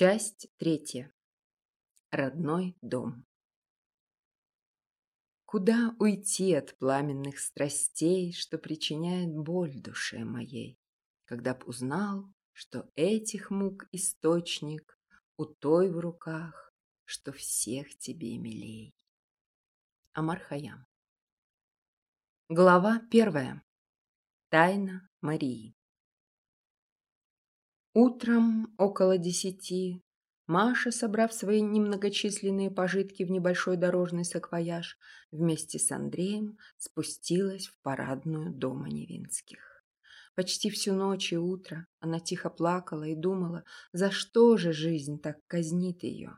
Часть третья. Родной дом. Куда уйти от пламенных страстей, что причиняет боль душе моей, когда б узнал, что этих мук источник у той в руках, что всех тебе милей. Амар Хаям. Глава первая. Тайна Марии. Утром около десяти Маша, собрав свои немногочисленные пожитки в небольшой дорожный саквояж, вместе с Андреем спустилась в парадную дома Невинских. Почти всю ночь и утро она тихо плакала и думала, за что же жизнь так казнит ее.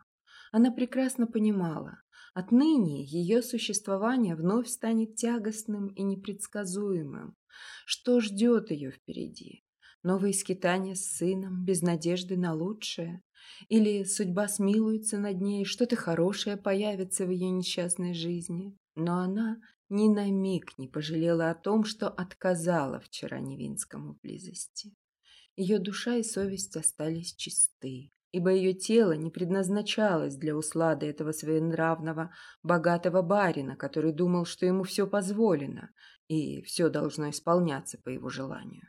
Она прекрасно понимала, отныне ее существование вновь станет тягостным и непредсказуемым. Что ждет ее впереди? Новые скитания с сыном, без надежды на лучшее? Или судьба смилуется над ней, что-то хорошее появится в ее несчастной жизни? Но она ни на миг не пожалела о том, что отказала вчера Невинскому близости. Ее душа и совесть остались чисты, ибо ее тело не предназначалось для услады этого своенравного, богатого барина, который думал, что ему все позволено, и все должно исполняться по его желанию.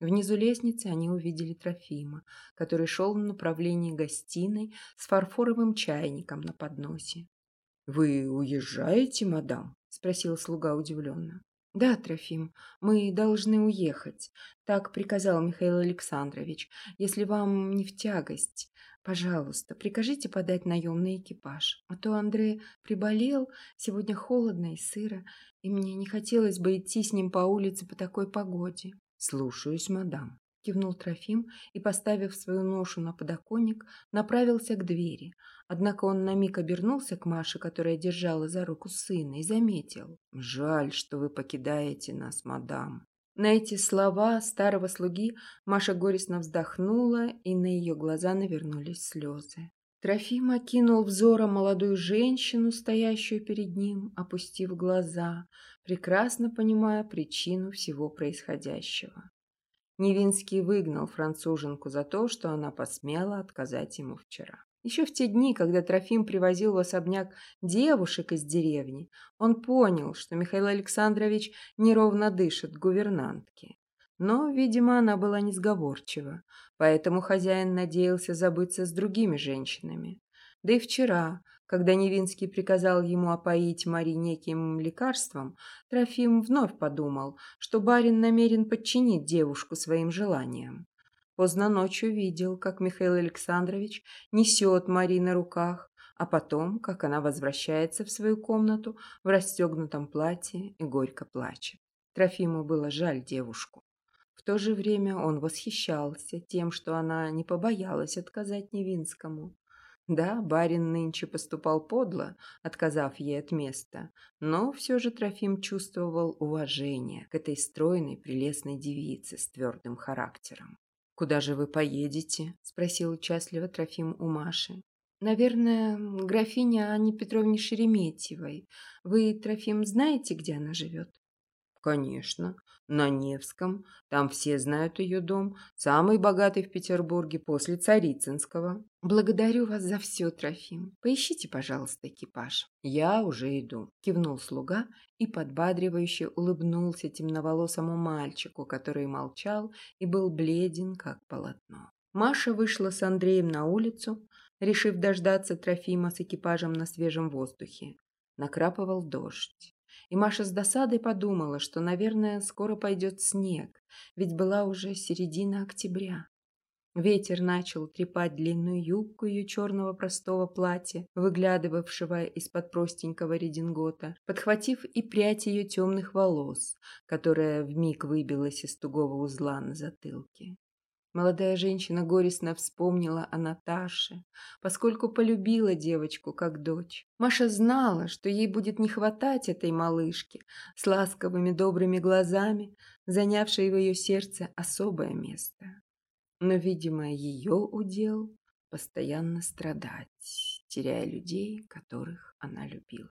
Внизу лестницы они увидели Трофима, который шел в направлении гостиной с фарфоровым чайником на подносе. «Вы уезжаете, мадам?» – спросил слуга удивленно. «Да, Трофим, мы должны уехать», – так приказал Михаил Александрович. «Если вам не в тягость, пожалуйста, прикажите подать наемный экипаж. А то Андрей приболел, сегодня холодно и сыро, и мне не хотелось бы идти с ним по улице по такой погоде». «Слушаюсь, мадам», – кивнул Трофим и, поставив свою ношу на подоконник, направился к двери. Однако он на миг обернулся к Маше, которая держала за руку сына, и заметил. «Жаль, что вы покидаете нас, мадам». На эти слова старого слуги Маша горестно вздохнула, и на ее глаза навернулись слезы. Трофим окинул взором молодую женщину, стоящую перед ним, опустив глаза, прекрасно понимая причину всего происходящего. Невинский выгнал француженку за то, что она посмела отказать ему вчера. Еще в те дни, когда Трофим привозил в особняк девушек из деревни, он понял, что Михаил Александрович неровно дышит гувернантке. Но, видимо, она была несговорчива, поэтому хозяин надеялся забыться с другими женщинами. Да и вчера, когда Невинский приказал ему опоить Мари неким лекарством, Трофим вновь подумал, что барин намерен подчинить девушку своим желаниям. Поздно ночью видел, как Михаил Александрович несет Мари на руках, а потом, как она возвращается в свою комнату в расстегнутом платье и горько плачет. Трофиму было жаль девушку. В то же время он восхищался тем, что она не побоялась отказать Невинскому. Да, барин нынче поступал подло, отказав ей от места, но все же Трофим чувствовал уважение к этой стройной, прелестной девице с твердым характером. «Куда же вы поедете?» – спросил участливо Трофим у Маши. «Наверное, графиня Анне Петровне Шереметьевой. Вы, Трофим, знаете, где она живет?» «Конечно на Невском. Там все знают ее дом. Самый богатый в Петербурге после Царицынского. Благодарю вас за все, Трофим. Поищите, пожалуйста, экипаж. Я уже иду. Кивнул слуга и подбадривающе улыбнулся темноволосому мальчику, который молчал и был бледен, как полотно. Маша вышла с Андреем на улицу, решив дождаться Трофима с экипажем на свежем воздухе. Накрапывал дождь. И Маша с досадой подумала, что, наверное, скоро пойдет снег, ведь была уже середина октября. Ветер начал трепать длинную юбку ее черного простого платья, выглядывавшего из-под простенького редингота, подхватив и прядь ее темных волос, которая вмиг выбилась из тугого узла на затылке. Молодая женщина горестно вспомнила о Наташе, поскольку полюбила девочку как дочь. Маша знала, что ей будет не хватать этой малышки с ласковыми добрыми глазами, занявшей в ее сердце особое место. Но, видимо, ее удел постоянно страдать, теряя людей, которых она любила.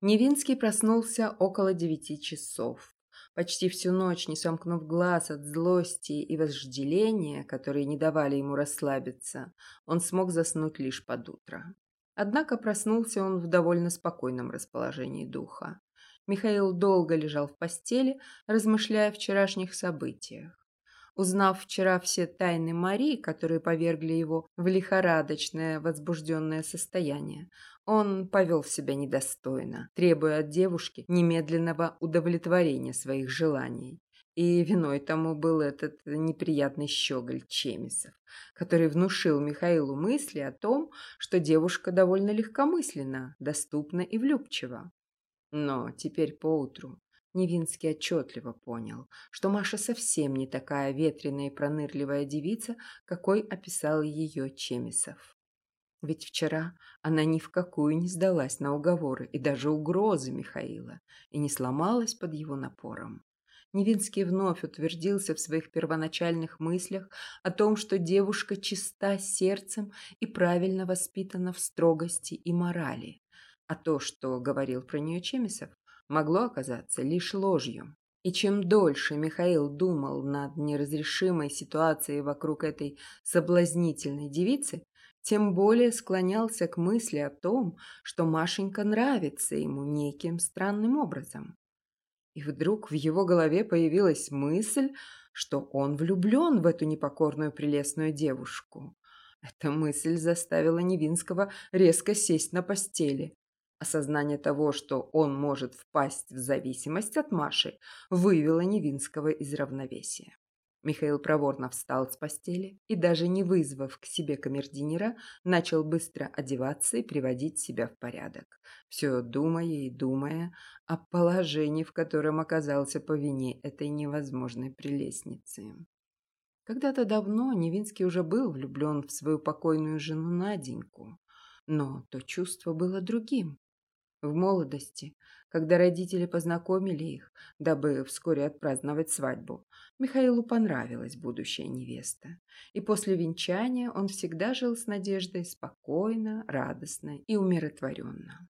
Невинский проснулся около девяти часов. Почти всю ночь, не сомкнув глаз от злости и вожделения, которые не давали ему расслабиться, он смог заснуть лишь под утро. Однако проснулся он в довольно спокойном расположении духа. Михаил долго лежал в постели, размышляя о вчерашних событиях. Узнав вчера все тайны Марии, которые повергли его в лихорадочное возбужденное состояние, он повел себя недостойно, требуя от девушки немедленного удовлетворения своих желаний. И виной тому был этот неприятный щеголь Чемисов, который внушил Михаилу мысли о том, что девушка довольно легкомысленна, доступна и влюбчива. Но теперь поутру Невинский отчетливо понял, что Маша совсем не такая ветреная и пронырливая девица, какой описал ее Чемисов. Ведь вчера она ни в какую не сдалась на уговоры и даже угрозы Михаила и не сломалась под его напором. Невинский вновь утвердился в своих первоначальных мыслях о том, что девушка чиста сердцем и правильно воспитана в строгости и морали. А то, что говорил про нее Чемисов, могло оказаться лишь ложью. И чем дольше Михаил думал над неразрешимой ситуацией вокруг этой соблазнительной девицы, тем более склонялся к мысли о том, что Машенька нравится ему неким странным образом. И вдруг в его голове появилась мысль, что он влюблен в эту непокорную прелестную девушку. Эта мысль заставила Невинского резко сесть на постели. Осознание того, что он может впасть в зависимость от Маши, вывело Невинского из равновесия. Михаил проворно встал с постели и, даже не вызвав к себе камердинера, начал быстро одеваться и приводить себя в порядок, все думая и думая о положении, в котором оказался по вине этой невозможной прелестницы. Когда-то давно Невинский уже был влюблен в свою покойную жену Наденьку, но то чувство было другим. В молодости, когда родители познакомили их, дабы вскоре отпраздновать свадьбу, Михаилу понравилась будущая невеста. И после венчания он всегда жил с Надеждой спокойно, радостно и умиротворенно.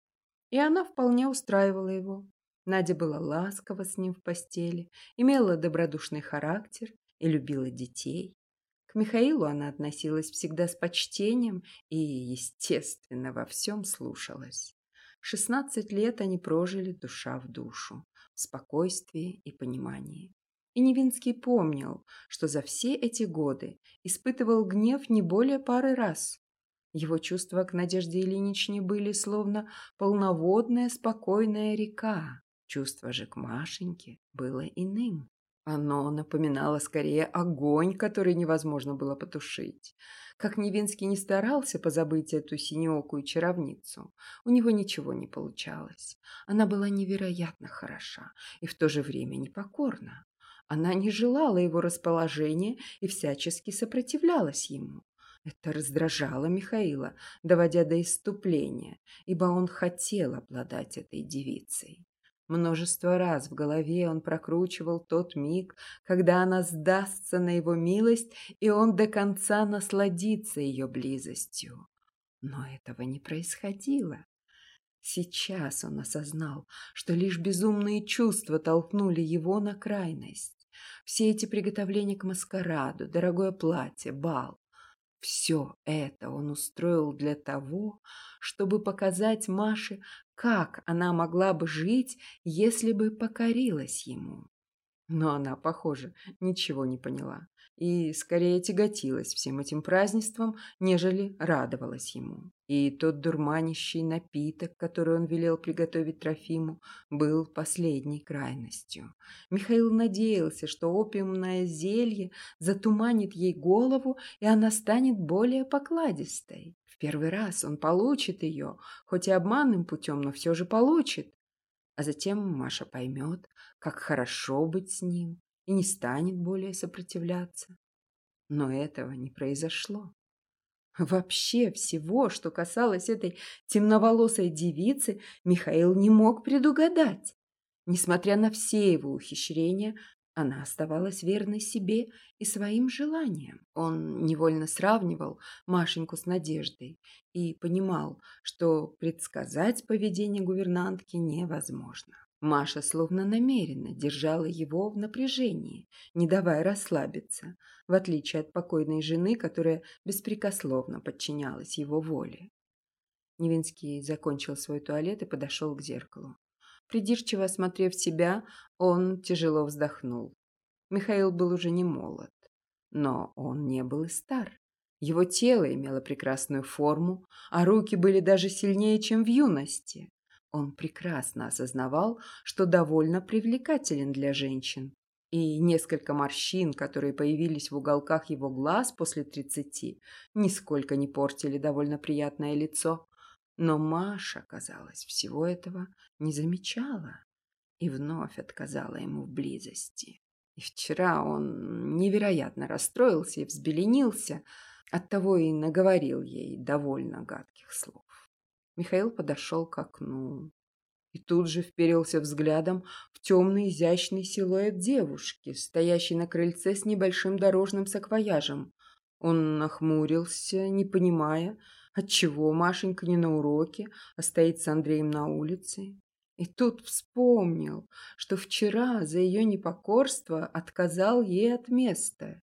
И она вполне устраивала его. Надя была ласкова с ним в постели, имела добродушный характер и любила детей. К Михаилу она относилась всегда с почтением и, естественно, во всем слушалась. Шестнадцать лет они прожили душа в душу, в спокойствии и понимании. И Невинский помнил, что за все эти годы испытывал гнев не более пары раз. Его чувства к Надежде Ильиничне были словно полноводная спокойная река. Чувство же к Машеньке было иным. Оно напоминало скорее огонь, который невозможно было потушить. Как Невинский не старался позабыть эту синеокую чаровницу, у него ничего не получалось. Она была невероятно хороша и в то же время непокорна. Она не желала его расположения и всячески сопротивлялась ему. Это раздражало Михаила, доводя до иступления, ибо он хотел обладать этой девицей. Множество раз в голове он прокручивал тот миг, когда она сдастся на его милость, и он до конца насладится ее близостью. Но этого не происходило. Сейчас он осознал, что лишь безумные чувства толкнули его на крайность. Все эти приготовления к маскараду, дорогое платье, бал, все это он устроил для того, чтобы показать Маше, как она могла бы жить, если бы покорилась ему. Но она, похоже, ничего не поняла и скорее тяготилась всем этим празднеством, нежели радовалась ему. И тот дурманящий напиток, который он велел приготовить Трофиму, был последней крайностью. Михаил надеялся, что опиумное зелье затуманит ей голову, и она станет более покладистой. Первый раз он получит ее, хоть и обманным путем, но все же получит. А затем Маша поймет, как хорошо быть с ним, и не станет более сопротивляться. Но этого не произошло. Вообще всего, что касалось этой темноволосой девицы, Михаил не мог предугадать. Несмотря на все его ухищрения, она оставалась верной себе и своим желаниям. Он невольно сравнивал Машеньку с Надеждой и понимал, что предсказать поведение гувернантки невозможно. Маша словно намеренно держала его в напряжении, не давая расслабиться, в отличие от покойной жены, которая беспрекословно подчинялась его воле. Невинский закончил свой туалет и подошел к зеркалу. Придирчиво осмотрев себя, он тяжело вздохнул. Михаил был уже не молод, но он не был и стар. Его тело имело прекрасную форму, а руки были даже сильнее, чем в юности. Он прекрасно осознавал, что довольно привлекателен для женщин, и несколько морщин, которые появились в уголках его глаз после тридцати, нисколько не портили довольно приятное лицо. Но Маша, казалось, всего этого не замечала и вновь отказала ему в близости. И вчера он невероятно расстроился и взбеленился, оттого и наговорил ей довольно гадких слов. Михаил подошел к окну и тут же вперился взглядом в темный изящный силуэт девушки, стоящей на крыльце с небольшим дорожным саквояжем. Он нахмурился, не понимая, отчего Машенька не на уроке, а стоит с Андреем на улице. И тут вспомнил, что вчера за ее непокорство отказал ей от места.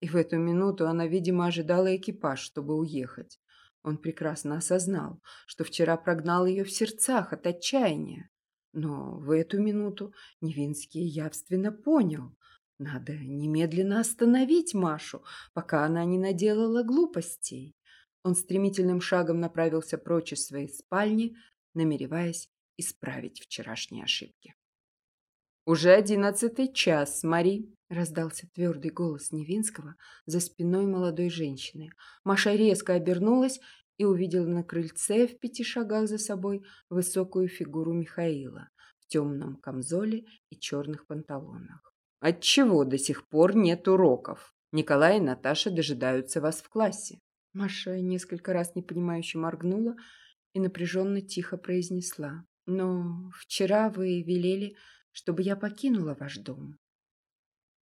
И в эту минуту она, видимо, ожидала экипаж, чтобы уехать. Он прекрасно осознал, что вчера прогнал ее в сердцах от отчаяния. Но в эту минуту Невинский явственно понял, надо немедленно остановить Машу, пока она не наделала глупостей. Он стремительным шагом направился прочь из своей спальни, намереваясь исправить вчерашние ошибки. «Уже одиннадцатый час, Мари!» — раздался твердый голос Невинского за спиной молодой женщины. Маша резко обернулась и увидела на крыльце в пяти шагах за собой высокую фигуру Михаила в темном камзоле и черных панталонах. «Отчего до сих пор нет уроков? Николай и Наташа дожидаются вас в классе». Маша несколько раз непонимающе моргнула и напряженно тихо произнесла. «Но вчера вы велели...» чтобы я покинула ваш дом.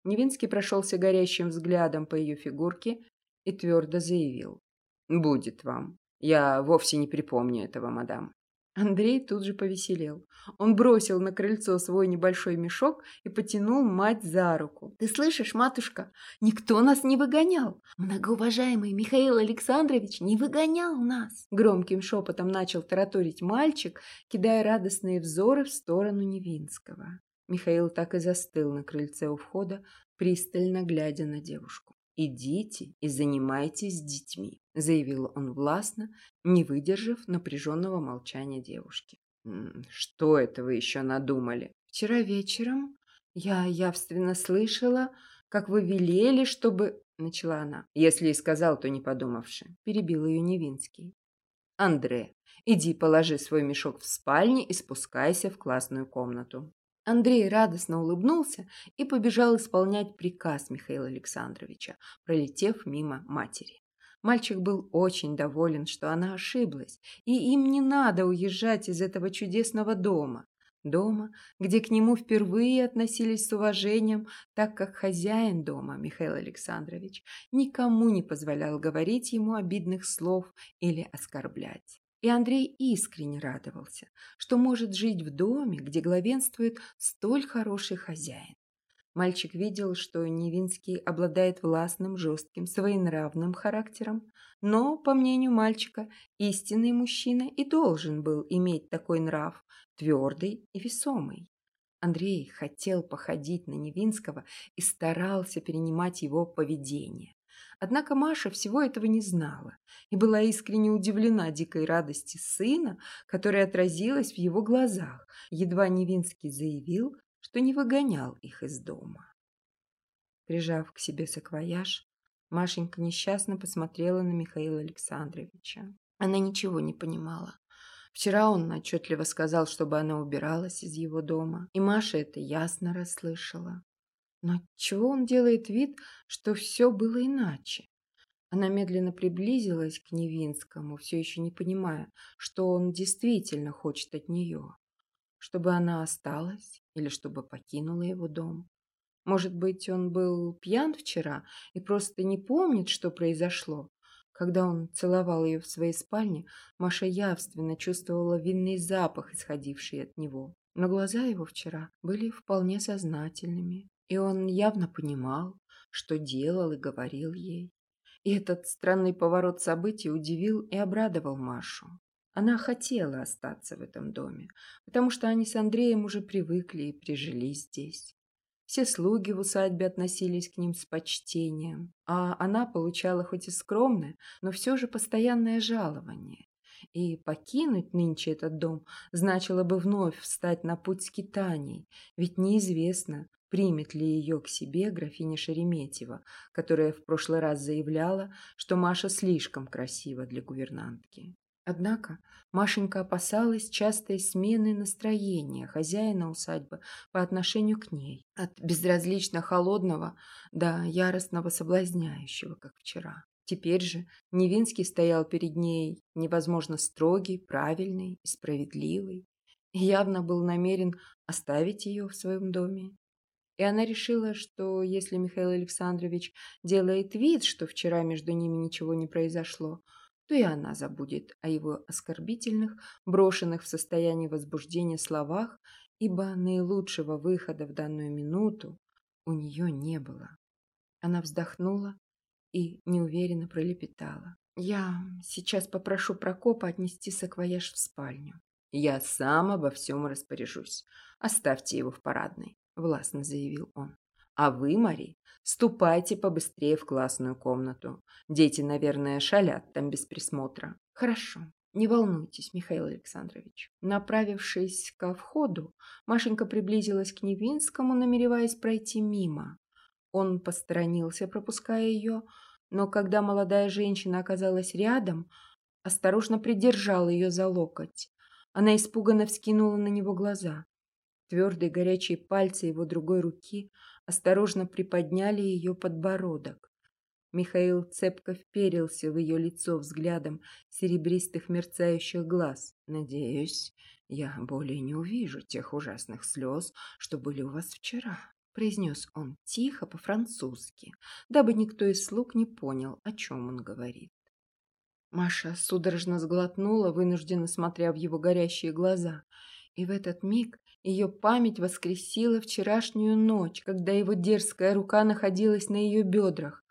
Невинский прошелся горящим взглядом по ее фигурке и твердо заявил. «Будет вам. Я вовсе не припомню этого, мадам». Андрей тут же повеселел. Он бросил на крыльцо свой небольшой мешок и потянул мать за руку. «Ты слышишь, матушка, никто нас не выгонял. Многоуважаемый Михаил Александрович не выгонял нас!» Громким шепотом начал тараторить мальчик, кидая радостные взоры в сторону Невинского. Михаил так и застыл на крыльце у входа, пристально глядя на девушку. «Идите и занимайтесь с детьми», — заявил он властно, не выдержав напряженного молчания девушки. «Что это вы еще надумали?» «Вчера вечером я явственно слышала, как вы велели, чтобы...» — начала она. «Если и сказал, то не подумавши», — перебил ее Невинский. «Андре, иди положи свой мешок в спальне и спускайся в классную комнату». Андрей радостно улыбнулся и побежал исполнять приказ Михаила Александровича, пролетев мимо матери. Мальчик был очень доволен, что она ошиблась, и им не надо уезжать из этого чудесного дома. Дома, где к нему впервые относились с уважением, так как хозяин дома, Михаил Александрович, никому не позволял говорить ему обидных слов или оскорблять. И Андрей искренне радовался, что может жить в доме, где главенствует столь хороший хозяин. Мальчик видел, что Невинский обладает властным, жестким, своенравным характером, но, по мнению мальчика, истинный мужчина и должен был иметь такой нрав, твердый и весомый. Андрей хотел походить на Невинского и старался перенимать его поведение. Однако Маша всего этого не знала и была искренне удивлена дикой радости сына, которая отразилась в его глазах. Едва Невинский заявил, что не выгонял их из дома. Прижав к себе саквояж, Машенька несчастно посмотрела на Михаила Александровича. Она ничего не понимала. Вчера он отчетливо сказал, чтобы она убиралась из его дома, и Маша это ясно расслышала. Но чего он делает вид, что все было иначе? Она медленно приблизилась к Невинскому, все еще не понимая, что он действительно хочет от нее. Чтобы она осталась или чтобы покинула его дом. Может быть, он был пьян вчера и просто не помнит, что произошло. Когда он целовал ее в своей спальне, Маша явственно чувствовала винный запах, исходивший от него. Но глаза его вчера были вполне сознательными, и он явно понимал, что делал и говорил ей. И этот странный поворот событий удивил и обрадовал Машу. Она хотела остаться в этом доме, потому что они с Андреем уже привыкли и прижились здесь. Все слуги в усадьбе относились к ним с почтением, а она получала хоть и скромное, но все же постоянное жалование. И покинуть нынче этот дом значило бы вновь встать на путь скитаний, ведь неизвестно, примет ли ее к себе графиня Шереметьева, которая в прошлый раз заявляла, что Маша слишком красива для гувернантки. Однако Машенька опасалась частой смены настроения хозяина усадьбы по отношению к ней, от безразлично холодного до яростного соблазняющего, как вчера. Теперь же Невинский стоял перед ней невозможно строгий, правильный и справедливый, явно был намерен оставить ее в своем доме и она решила, что если Михаил Александрович делает вид, что вчера между ними ничего не произошло, то и она забудет о его оскорбительных, брошенных в состоянии возбуждения словах, ибо наилучшего выхода в данную минуту у нее не было. Она вздохнула и неуверенно пролепетала. «Я сейчас попрошу Прокопа отнести саквояж в спальню. Я сам обо всем распоряжусь. Оставьте его в парадной властно заявил он. А вы, Мари, ступайте побыстрее в классную комнату. Дети, наверное, шалят там без присмотра. Хорошо. Не волнуйтесь, Михаил Александрович. Направившись ко входу, Машенька приблизилась к Невинскому, намереваясь пройти мимо. Он посторонился, пропуская ее, но когда молодая женщина оказалась рядом, осторожно придержал ее за локоть. Она испуганно вскинула на него глаза. Твердые горячие пальцы его другой руки осторожно приподняли ее подбородок. Михаил цепко вперился в ее лицо взглядом серебристых мерцающих глаз. «Надеюсь, я более не увижу тех ужасных слез, что были у вас вчера», произнес он тихо по-французски, дабы никто из слуг не понял, о чем он говорит. Маша судорожно сглотнула, вынужденно смотря в его горящие глаза, и в этот миг ее память воскресила вчерашнюю ночь, когда его дерзкая рука находилась на ее бедрах.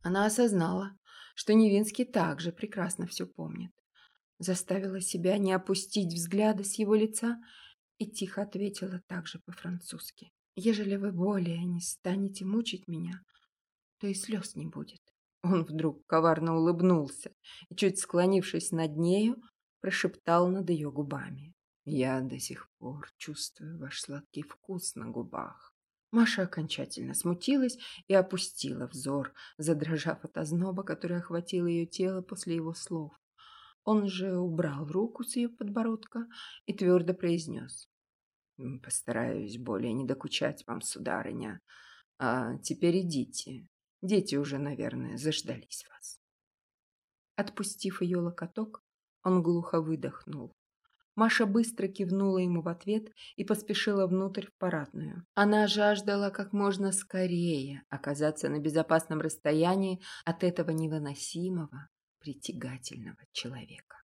Она осознала, что Невинский также прекрасно все помнит. Заставила себя не опустить взгляда с его лица и тихо ответила также по-французски. «Ежели вы более не станете мучить меня, то и слез не будет». Он вдруг коварно улыбнулся и, чуть склонившись над нею, прошептал над ее губами. Я до сих пор чувствую ваш сладкий вкус на губах. Маша окончательно смутилась и опустила взор, задрожав от озноба, который охватил ее тело после его слов. Он же убрал руку с ее подбородка и твердо произнес. «Постараюсь более не докучать вам, сударыня. А теперь идите. Дети уже, наверное, заждались вас». Отпустив ее локоток, он глухо выдохнул. Маша быстро кивнула ему в ответ и поспешила внутрь в парадную. Она жаждала как можно скорее оказаться на безопасном расстоянии от этого невыносимого, притягательного человека.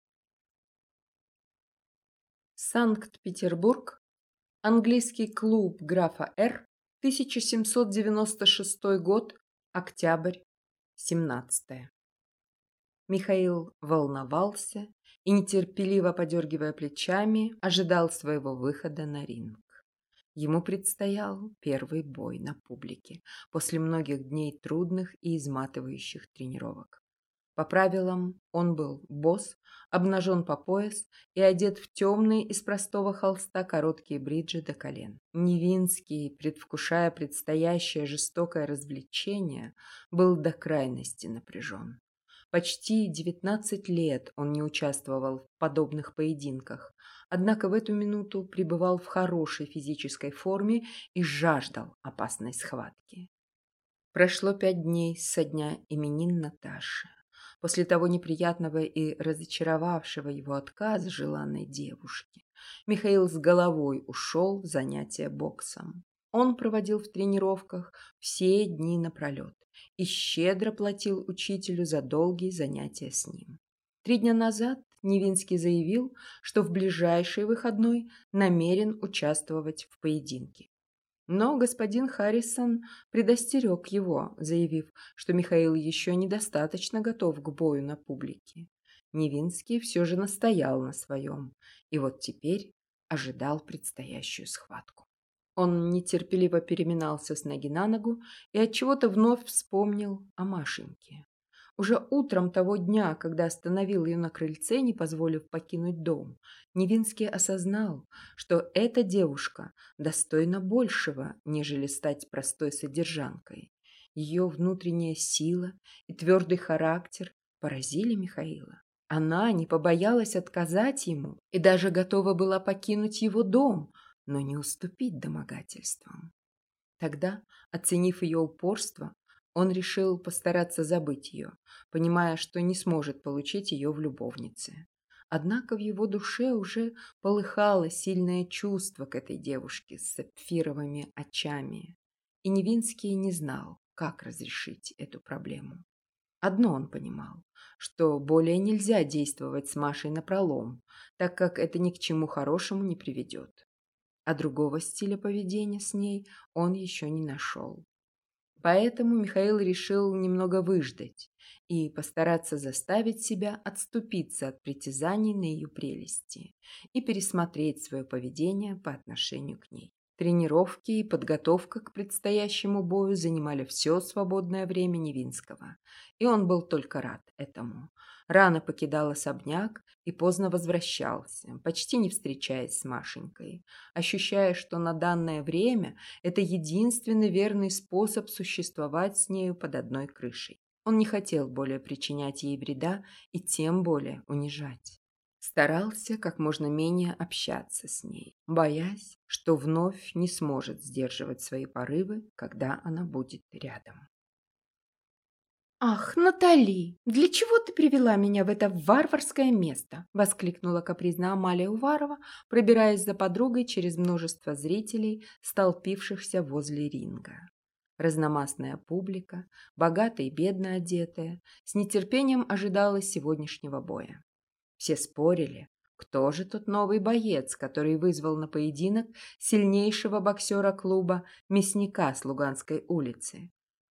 Санкт-Петербург, английский клуб графа Р, 1796 год, октябрь, 17. Михаил волновался и, нетерпеливо подергивая плечами, ожидал своего выхода на ринг. Ему предстоял первый бой на публике после многих дней трудных и изматывающих тренировок. По правилам он был босс, обнажен по пояс и одет в темные из простого холста короткие бриджи до колен. Невинский, предвкушая предстоящее жестокое развлечение, был до крайности напряжен. Почти 19 лет он не участвовал в подобных поединках, однако в эту минуту пребывал в хорошей физической форме и жаждал опасной схватки. Прошло пять дней со дня именин Наташи. После того неприятного и разочаровавшего его отказа желанной девушки, Михаил с головой ушел в занятия боксом. Он проводил в тренировках все дни напролет и щедро платил учителю за долгие занятия с ним. Три дня назад Невинский заявил, что в ближайший выходной намерен участвовать в поединке. Но господин Харрисон предостерег его, заявив, что Михаил еще недостаточно готов к бою на публике. Невинский все же настоял на своем, и вот теперь ожидал предстоящую схватку. Он нетерпеливо переминался с ноги на ногу и отчего-то вновь вспомнил о Машеньке. Уже утром того дня, когда остановил ее на крыльце, не позволив покинуть дом, Невинский осознал, что эта девушка достойна большего, нежели стать простой содержанкой. Ее внутренняя сила и твердый характер поразили Михаила. Она не побоялась отказать ему и даже готова была покинуть его дом, но не уступить домогательствам. Тогда, оценив ее упорство, он решил постараться забыть ее, понимая, что не сможет получить ее в любовнице. Однако в его душе уже полыхало сильное чувство к этой девушке с сапфировыми очами. И Невинский не знал, как разрешить эту проблему. Одно он понимал, что более нельзя действовать с Машей напролом, так как это ни к чему хорошему не приведет. А другого стиля поведения с ней он еще не нашел. Поэтому Михаил решил немного выждать и постараться заставить себя отступиться от притязаний на ее прелести и пересмотреть свое поведение по отношению к ней. Тренировки и подготовка к предстоящему бою занимали все свободное время Невинского, и он был только рад этому. Рано покидал особняк и поздно возвращался, почти не встречаясь с Машенькой, ощущая, что на данное время это единственный верный способ существовать с нею под одной крышей. Он не хотел более причинять ей вреда и тем более унижать. Старался как можно менее общаться с ней, боясь, что вновь не сможет сдерживать свои порывы, когда она будет рядом. «Ах, Натали, для чего ты привела меня в это варварское место?» – воскликнула капризно Амалия Уварова, пробираясь за подругой через множество зрителей, столпившихся возле ринга. Разномастная публика, богатая и бедно одетая, с нетерпением ожидала сегодняшнего боя. Все спорили, кто же тот новый боец, который вызвал на поединок сильнейшего боксера клуба «Мясника» с Луганской улицы.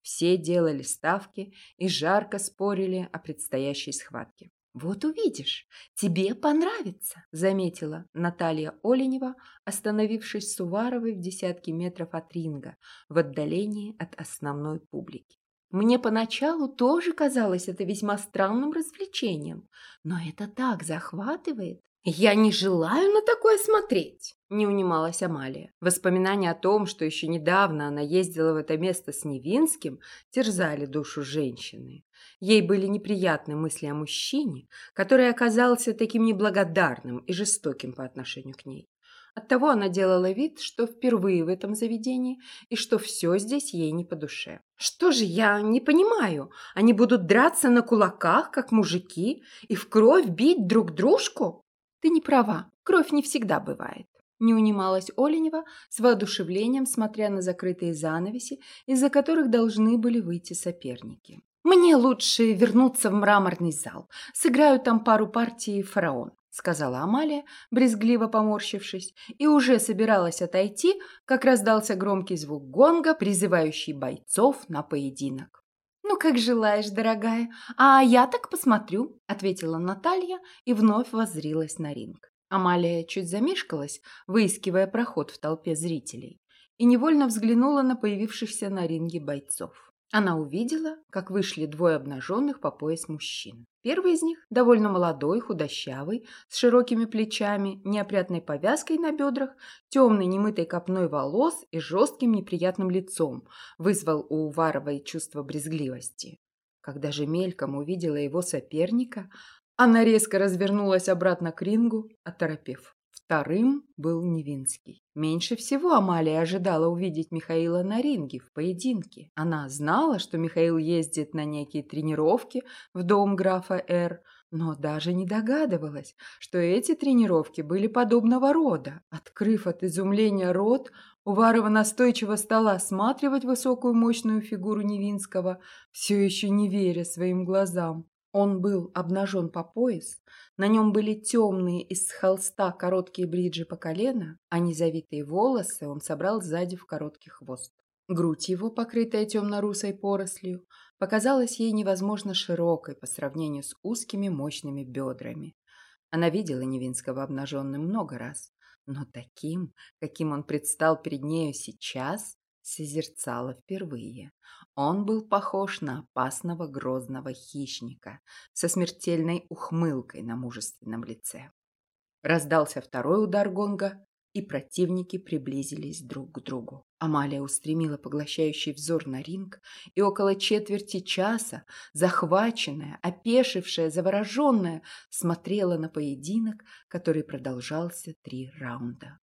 Все делали ставки и жарко спорили о предстоящей схватке. «Вот увидишь, тебе понравится», – заметила Наталья Оленева, остановившись с Уваровой в десятки метров от ринга, в отдалении от основной публики. Мне поначалу тоже казалось это весьма странным развлечением, но это так захватывает. «Я не желаю на такое смотреть!» – не унималась Амалия. Воспоминания о том, что еще недавно она ездила в это место с Невинским, терзали душу женщины. Ей были неприятны мысли о мужчине, который оказался таким неблагодарным и жестоким по отношению к ней. Оттого она делала вид, что впервые в этом заведении и что все здесь ей не по душе. «Что же я не понимаю? Они будут драться на кулаках, как мужики, и в кровь бить друг дружку?» Ты не права, кровь не всегда бывает. Не унималась Оленева с воодушевлением, смотря на закрытые занавеси, из-за которых должны были выйти соперники. «Мне лучше вернуться в мраморный зал. Сыграю там пару партий фараон», — сказала Амалия, брезгливо поморщившись, и уже собиралась отойти, как раздался громкий звук гонга, призывающий бойцов на поединок. «Ну, как желаешь, дорогая, а я так посмотрю», – ответила Наталья и вновь воззрилась на ринг. Амалия чуть замешкалась, выискивая проход в толпе зрителей, и невольно взглянула на появившихся на ринге бойцов. Она увидела, как вышли двое обнаженных по пояс мужчин. Первый из них, довольно молодой, худощавый, с широкими плечами, неопрятной повязкой на бедрах, темной немытой копной волос и жестким неприятным лицом, вызвал у Уваровой чувство брезгливости. Когда же мельком увидела его соперника, она резко развернулась обратно к рингу, оторопев. Вторым был Невинский. Меньше всего Амалия ожидала увидеть Михаила на ринге в поединке. Она знала, что Михаил ездит на некие тренировки в дом графа Р., но даже не догадывалась, что эти тренировки были подобного рода. Открыв от изумления рот, Уварова настойчиво стала осматривать высокую мощную фигуру Невинского, все еще не веря своим глазам. Он был обнажен по пояс, на нем были темные из холста короткие бриджи по колено, а незавитые волосы он собрал сзади в короткий хвост. Грудь его, покрытая темно-русой порослью, показалась ей невозможно широкой по сравнению с узкими мощными бедрами. Она видела Невинского обнаженным много раз, но таким, каким он предстал перед нею сейчас, созерцала впервые. Он был похож на опасного грозного хищника со смертельной ухмылкой на мужественном лице. Раздался второй удар гонга, и противники приблизились друг к другу. Амалия устремила поглощающий взор на ринг, и около четверти часа, захваченная, опешившая, завороженная, смотрела на поединок, который продолжался три раунда.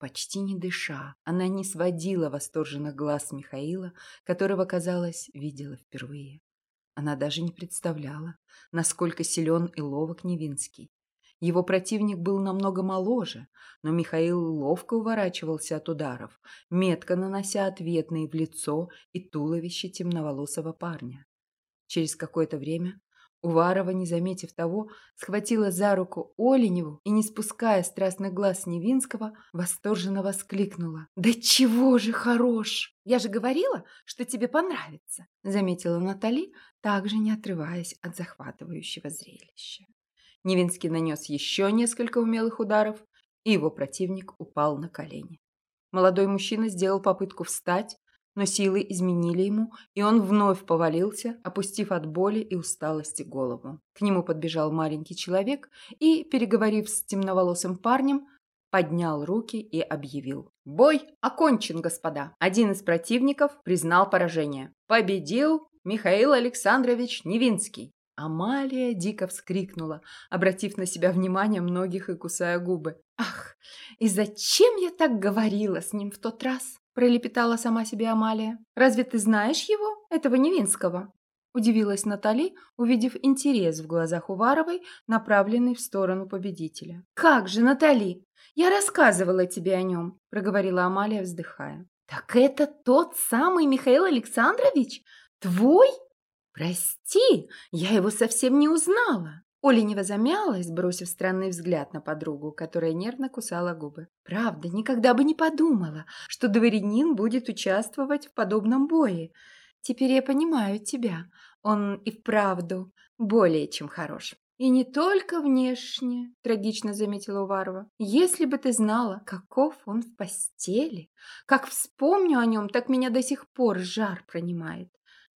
Почти не дыша, она не сводила восторженных глаз Михаила, которого, казалось, видела впервые. Она даже не представляла, насколько силен и ловок Невинский. Его противник был намного моложе, но Михаил ловко уворачивался от ударов, метко нанося ответные в лицо и туловище темноволосого парня. Через какое-то время Уварова, не заметив того, схватила за руку Оленеву и, не спуская страстных глаз Невинского, восторженно воскликнула. «Да чего же хорош! Я же говорила, что тебе понравится!» заметила Натали, также не отрываясь от захватывающего зрелища. Невинский нанес еще несколько умелых ударов, и его противник упал на колени. Молодой мужчина сделал попытку встать, но силы изменили ему, и он вновь повалился, опустив от боли и усталости голову. К нему подбежал маленький человек и, переговорив с темноволосым парнем, поднял руки и объявил. «Бой окончен, господа!» Один из противников признал поражение. Победил Михаил Александрович Невинский. Амалия дико вскрикнула, обратив на себя внимание многих и кусая губы. «Ах, и зачем я так говорила с ним в тот раз?» Пролепетала сама себе Амалия. «Разве ты знаешь его, этого Невинского?» Удивилась Натали, увидев интерес в глазах Уваровой, направленный в сторону победителя. «Как же, Натали! Я рассказывала тебе о нем!» проговорила Амалия, вздыхая. «Так это тот самый Михаил Александрович? Твой? Прости, я его совсем не узнала!» Оленева замялась, бросив странный взгляд на подругу, которая нервно кусала губы. «Правда, никогда бы не подумала, что дворянин будет участвовать в подобном бое. Теперь я понимаю тебя. Он и вправду более чем хорош». «И не только внешне», – трагично заметила Уварова. «Если бы ты знала, каков он в постели, как вспомню о нем, так меня до сих пор жар пронимает.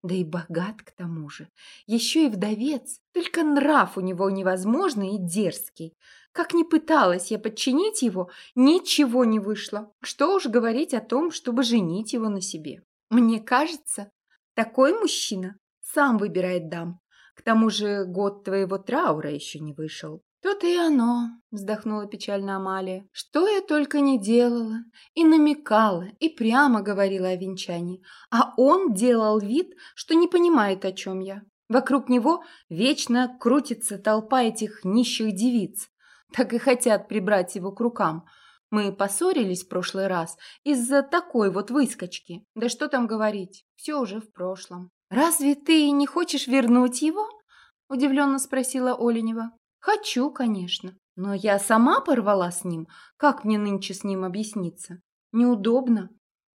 Да и богат к тому же. Еще и вдовец. Только нрав у него невозможный и дерзкий. Как ни пыталась я подчинить его, ничего не вышло. Что уж говорить о том, чтобы женить его на себе. Мне кажется, такой мужчина сам выбирает дам. К тому же год твоего траура еще не вышел. «То-то и оно», – вздохнула печально Амалия. «Что я только не делала, и намекала, и прямо говорила о венчании, а он делал вид, что не понимает, о чем я. Вокруг него вечно крутится толпа этих нищих девиц, так и хотят прибрать его к рукам. Мы поссорились в прошлый раз из-за такой вот выскочки. Да что там говорить, все уже в прошлом». «Разве ты не хочешь вернуть его?» – удивленно спросила Оленева. Хочу, конечно. Но я сама порвала с ним. Как мне нынче с ним объясниться? Неудобно.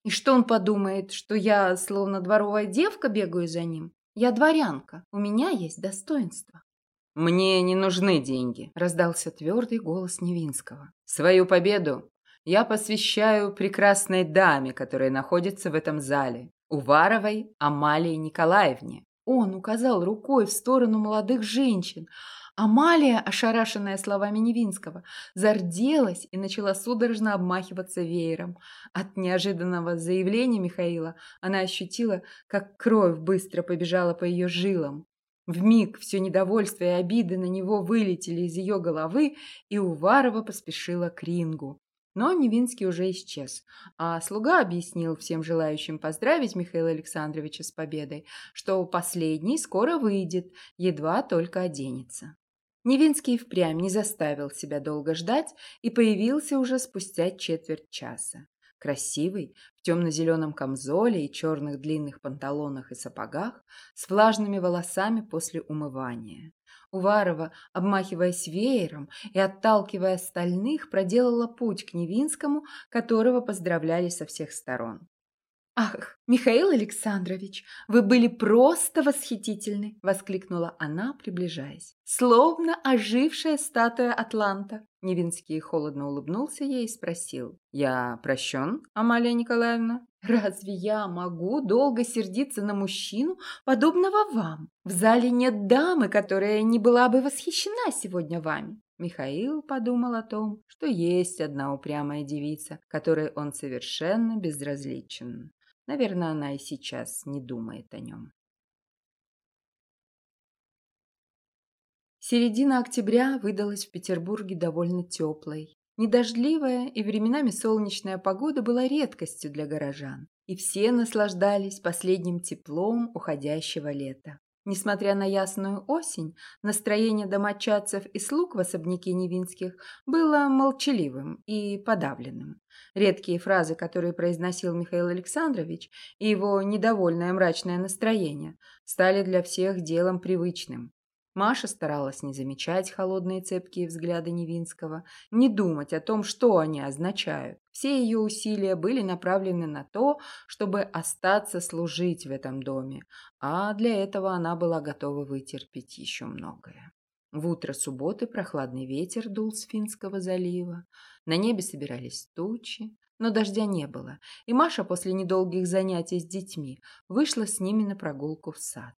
И что он подумает, что я словно дворовая девка бегаю за ним? Я дворянка. У меня есть достоинство. «Мне не нужны деньги», – раздался твердый голос Невинского. «Свою победу я посвящаю прекрасной даме, которая находится в этом зале, Уваровой Амалии Николаевне». Он указал рукой в сторону молодых женщин, Амалия, ошарашенная словами Невинского, зарделась и начала судорожно обмахиваться веером. От неожиданного заявления Михаила она ощутила, как кровь быстро побежала по ее жилам. В миг все недовольство и обиды на него вылетели из ее головы, и Уварова поспешила к рингу. Но Невинский уже исчез, а слуга объяснил всем желающим поздравить Михаила Александровича с победой, что последний скоро выйдет, едва только оденется. Невинский впрямь не заставил себя долго ждать и появился уже спустя четверть часа. Красивый, в темно-зеленом камзоле и черных длинных панталонах и сапогах, с влажными волосами после умывания. Уварова, обмахиваясь веером и отталкивая остальных, проделала путь к Невинскому, которого поздравляли со всех сторон. «Ах, Михаил Александрович, вы были просто восхитительны!» – воскликнула она, приближаясь. «Словно ожившая статуя Атланта!» Невинский холодно улыбнулся ей и спросил. «Я прощен, Амалия Николаевна?» «Разве я могу долго сердиться на мужчину, подобного вам? В зале нет дамы, которая не была бы восхищена сегодня вами». Михаил подумал о том, что есть одна упрямая девица, которой он совершенно безразличен. Наверное, она и сейчас не думает о нем. Середина октября выдалась в Петербурге довольно теплой. Недождливая и временами солнечная погода была редкостью для горожан, и все наслаждались последним теплом уходящего лета. Несмотря на ясную осень, настроение домочадцев и слуг в особняке Невинских было молчаливым и подавленным. Редкие фразы, которые произносил Михаил Александрович, и его недовольное мрачное настроение стали для всех делом привычным. Маша старалась не замечать холодные цепкие взгляды Невинского, не думать о том, что они означают. Все ее усилия были направлены на то, чтобы остаться служить в этом доме, а для этого она была готова вытерпеть еще многое. В утро субботы прохладный ветер дул с Финского залива, на небе собирались тучи, но дождя не было, и Маша после недолгих занятий с детьми вышла с ними на прогулку в сад.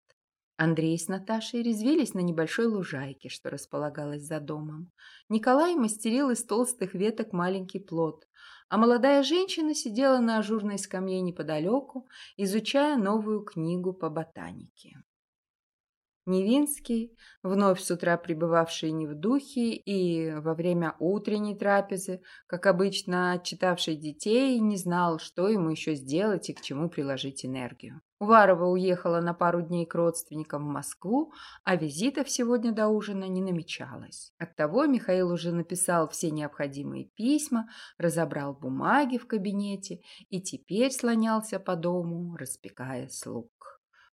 Андрей с Наташей резвились на небольшой лужайке, что располагалась за домом. Николай мастерил из толстых веток маленький плод, а молодая женщина сидела на ажурной скамье неподалеку, изучая новую книгу по ботанике. Невинский, вновь с утра пребывавший не в духе и во время утренней трапезы, как обычно отчитавший детей, не знал, что ему еще сделать и к чему приложить энергию. Уварова уехала на пару дней к родственникам в Москву, а визитов сегодня до ужина не намечалось. Оттого Михаил уже написал все необходимые письма, разобрал бумаги в кабинете и теперь слонялся по дому, распекая слуг.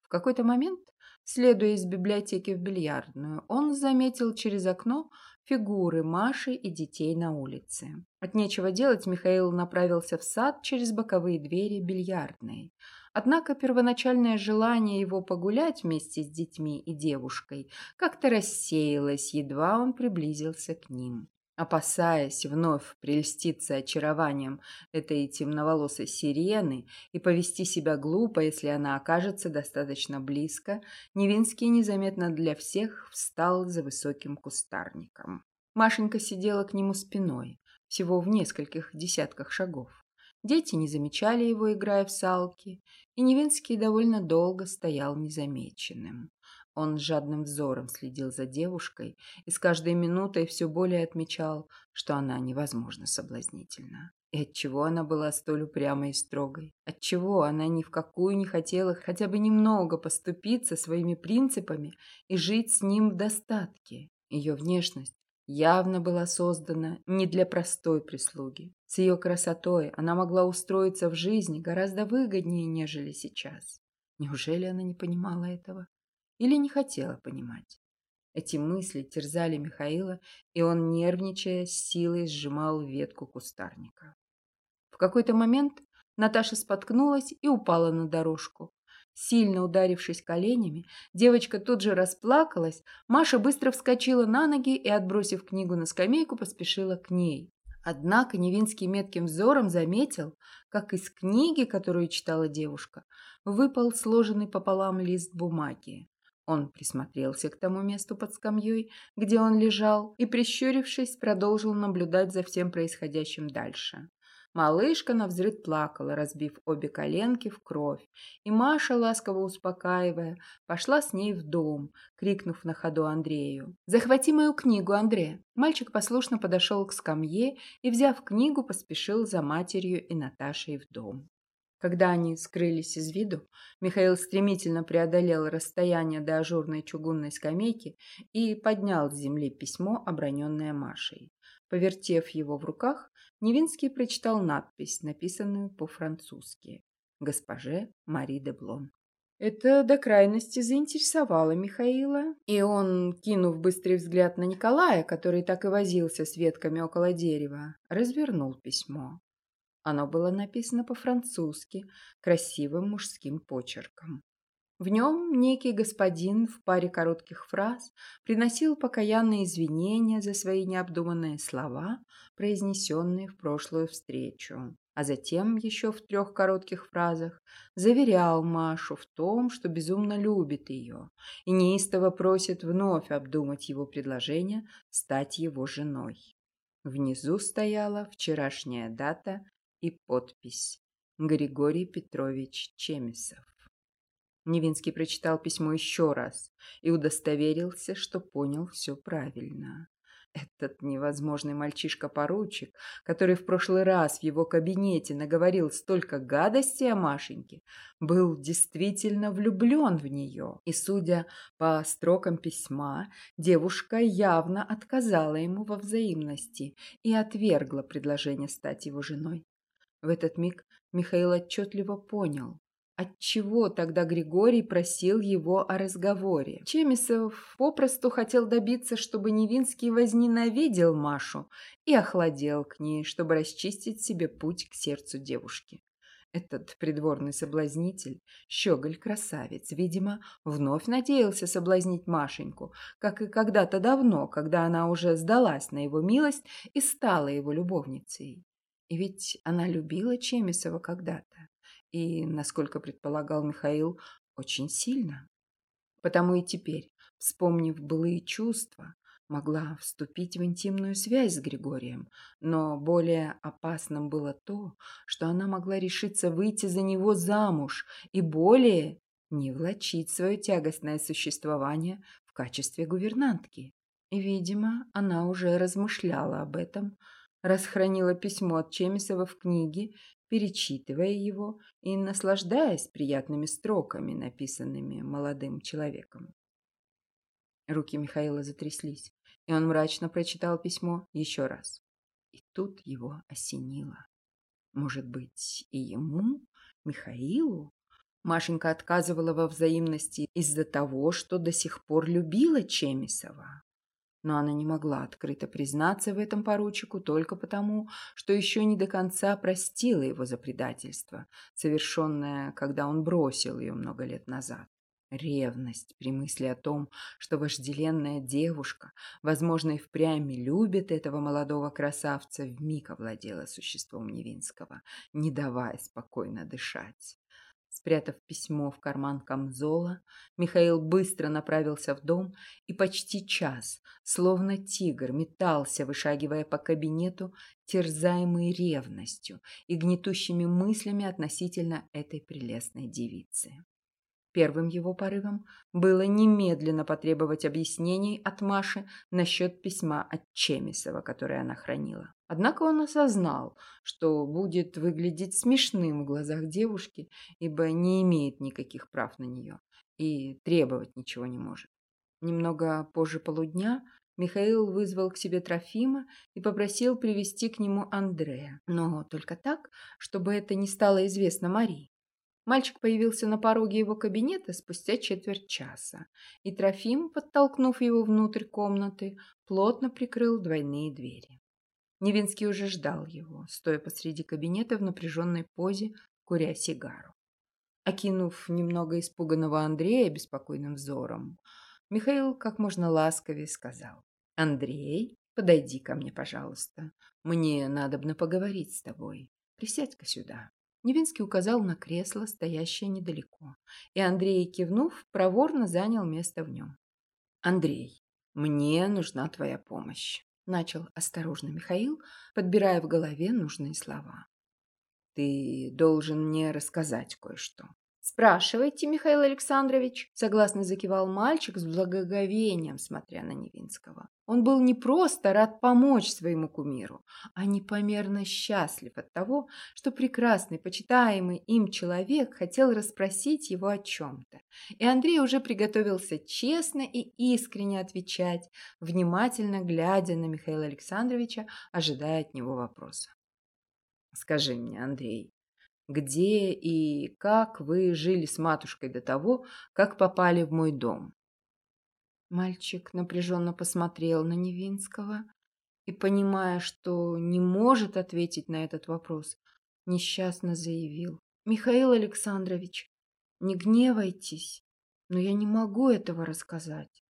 В какой-то момент Следуя из библиотеки в бильярдную, он заметил через окно фигуры Маши и детей на улице. От нечего делать Михаил направился в сад через боковые двери бильярдной. Однако первоначальное желание его погулять вместе с детьми и девушкой как-то рассеялось, едва он приблизился к ним. Опасаясь вновь прельститься очарованием этой темноволосой сирены и повести себя глупо, если она окажется достаточно близко, Невинский незаметно для всех встал за высоким кустарником. Машенька сидела к нему спиной, всего в нескольких десятках шагов. Дети не замечали его, играя в салки, и Невинский довольно долго стоял незамеченным. Он жадным взором следил за девушкой и с каждой минутой все более отмечал, что она невозможно соблазнительна. И отчего она была столь упрямой и строгой? Отчего она ни в какую не хотела хотя бы немного поступиться своими принципами и жить с ним в достатке? Ее внешность явно была создана не для простой прислуги. С ее красотой она могла устроиться в жизни гораздо выгоднее, нежели сейчас. Неужели она не понимала этого? Или не хотела понимать? Эти мысли терзали Михаила, и он, нервничая, с силой сжимал ветку кустарника. В какой-то момент Наташа споткнулась и упала на дорожку. Сильно ударившись коленями, девочка тут же расплакалась, Маша быстро вскочила на ноги и, отбросив книгу на скамейку, поспешила к ней. Однако Невинский метким взором заметил, как из книги, которую читала девушка, выпал сложенный пополам лист бумаги. Он присмотрелся к тому месту под скамьей, где он лежал, и, прищурившись, продолжил наблюдать за всем происходящим дальше. Малышка навзрыд плакала, разбив обе коленки в кровь, и Маша, ласково успокаивая, пошла с ней в дом, крикнув на ходу Андрею. «Захвати мою книгу, Андре!» Мальчик послушно подошел к скамье и, взяв книгу, поспешил за матерью и Наташей в дом. Когда они скрылись из виду, Михаил стремительно преодолел расстояние до ажурной чугунной скамейки и поднял с земли письмо, оброненное Машей. Повертев его в руках, Невинский прочитал надпись, написанную по-французски «Госпоже Мари де Блон». Это до крайности заинтересовало Михаила, и он, кинув быстрый взгляд на Николая, который так и возился с ветками около дерева, развернул письмо. Оно было написано по-французски, красивым мужским почерком. В нем некий господин в паре коротких фраз приносил покаянные извинения за свои необдуманные слова, произнесенные в прошлую встречу, а затем еще в трех коротких фразах заверял Машу в том, что безумно любит ее и неистово просит вновь обдумать его предложение стать его женой. Внизу стояла вчерашняя дата и подпись «Григорий Петрович Чемисов». Невинский прочитал письмо еще раз и удостоверился, что понял все правильно. Этот невозможный мальчишка-поручик, который в прошлый раз в его кабинете наговорил столько гадостей о Машеньке, был действительно влюблен в нее. И, судя по строкам письма, девушка явно отказала ему во взаимности и отвергла предложение стать его женой. В этот миг Михаил отчетливо понял, Отчего тогда Григорий просил его о разговоре? Чемисов попросту хотел добиться, чтобы Невинский возненавидел Машу и охладел к ней, чтобы расчистить себе путь к сердцу девушки. Этот придворный соблазнитель, щеголь-красавец, видимо, вновь надеялся соблазнить Машеньку, как и когда-то давно, когда она уже сдалась на его милость и стала его любовницей. И ведь она любила Чемисова когда-то и, насколько предполагал Михаил, очень сильно. Потому и теперь, вспомнив былые чувства, могла вступить в интимную связь с Григорием, но более опасным было то, что она могла решиться выйти за него замуж и более не влачить свое тягостное существование в качестве гувернантки. И, видимо, она уже размышляла об этом, расхранила письмо от Чемисова в книге перечитывая его и наслаждаясь приятными строками, написанными молодым человеком. Руки Михаила затряслись, и он мрачно прочитал письмо еще раз. И тут его осенило. Может быть, и ему, Михаилу, Машенька отказывала во взаимности из-за того, что до сих пор любила Чемисова но она не могла открыто признаться в этом поручику только потому, что еще не до конца простила его за предательство, совершенное, когда он бросил ее много лет назад. Ревность при мысли о том, что вожделенная девушка, возможно, и впрямь любит этого молодого красавца, вмиг овладела существом Невинского, не давая спокойно дышать. Спрятав письмо в карман камзола, Михаил быстро направился в дом и почти час, словно тигр, метался, вышагивая по кабинету, терзаемый ревностью и гнетущими мыслями относительно этой прелестной девицы. Первым его порывом было немедленно потребовать объяснений от Маши насчет письма от Чемисова, которое она хранила. Однако он осознал, что будет выглядеть смешным в глазах девушки, ибо не имеет никаких прав на нее и требовать ничего не может. Немного позже полудня Михаил вызвал к себе Трофима и попросил привести к нему Андрея, но только так, чтобы это не стало известно Марии. Мальчик появился на пороге его кабинета спустя четверть часа, и Трофим, подтолкнув его внутрь комнаты, плотно прикрыл двойные двери. Невинский уже ждал его, стоя посреди кабинета в напряженной позе, куря сигару. Окинув немного испуганного Андрея беспокойным взором, Михаил как можно ласковее сказал. «Андрей, подойди ко мне, пожалуйста. Мне надобно поговорить с тобой. Присядь-ка сюда». Невинский указал на кресло, стоящее недалеко, и Андрей, кивнув, проворно занял место в нем. «Андрей, мне нужна твоя помощь», – начал осторожно Михаил, подбирая в голове нужные слова. «Ты должен мне рассказать кое-что. «Спрашивайте, Михаил Александрович», — согласно закивал мальчик с благоговением, смотря на Невинского. Он был не просто рад помочь своему кумиру, а непомерно счастлив от того, что прекрасный, почитаемый им человек хотел расспросить его о чем-то. И Андрей уже приготовился честно и искренне отвечать, внимательно глядя на Михаила Александровича, ожидая от него вопроса. Скажи мне, Андрей, где и как вы жили с матушкой до того, как попали в мой дом? Мальчик напряженно посмотрел на Невинского и, понимая, что не может ответить на этот вопрос, несчастно заявил. «Михаил Александрович, не гневайтесь, но я не могу этого рассказать».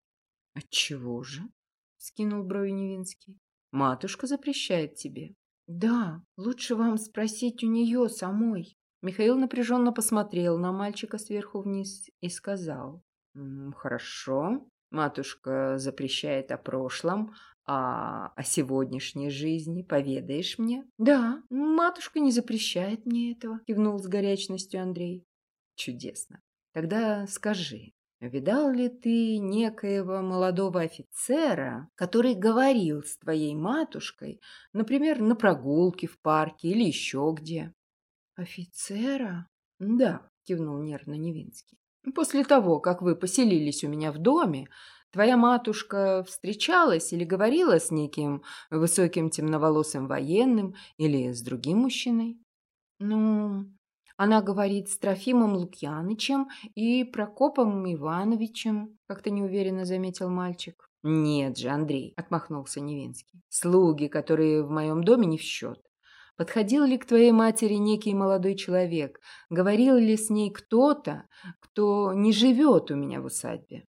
«Отчего же?» — скинул брови Невинский. «Матушка запрещает тебе». «Да, лучше вам спросить у нее самой». Михаил напряженно посмотрел на мальчика сверху вниз и сказал. «Хорошо, матушка запрещает о прошлом, а о сегодняшней жизни поведаешь мне?» «Да, матушка не запрещает мне этого», — кивнул с горячностью Андрей. «Чудесно. Тогда скажи, Видал ли ты некоего молодого офицера, который говорил с твоей матушкой, например, на прогулке в парке или еще где? Офицера? Да, кивнул нервно Невинский. После того, как вы поселились у меня в доме, твоя матушка встречалась или говорила с неким высоким темноволосым военным или с другим мужчиной? Ну, она говорит с Трофимом Лукьянычем и Прокопом Ивановичем, как-то неуверенно заметил мальчик. Нет же, Андрей, отмахнулся Невинский. Слуги, которые в моем доме не в счет. Подходил ли к твоей матери некий молодой человек? Говорил ли с ней кто-то, кто не живет у меня в усадьбе?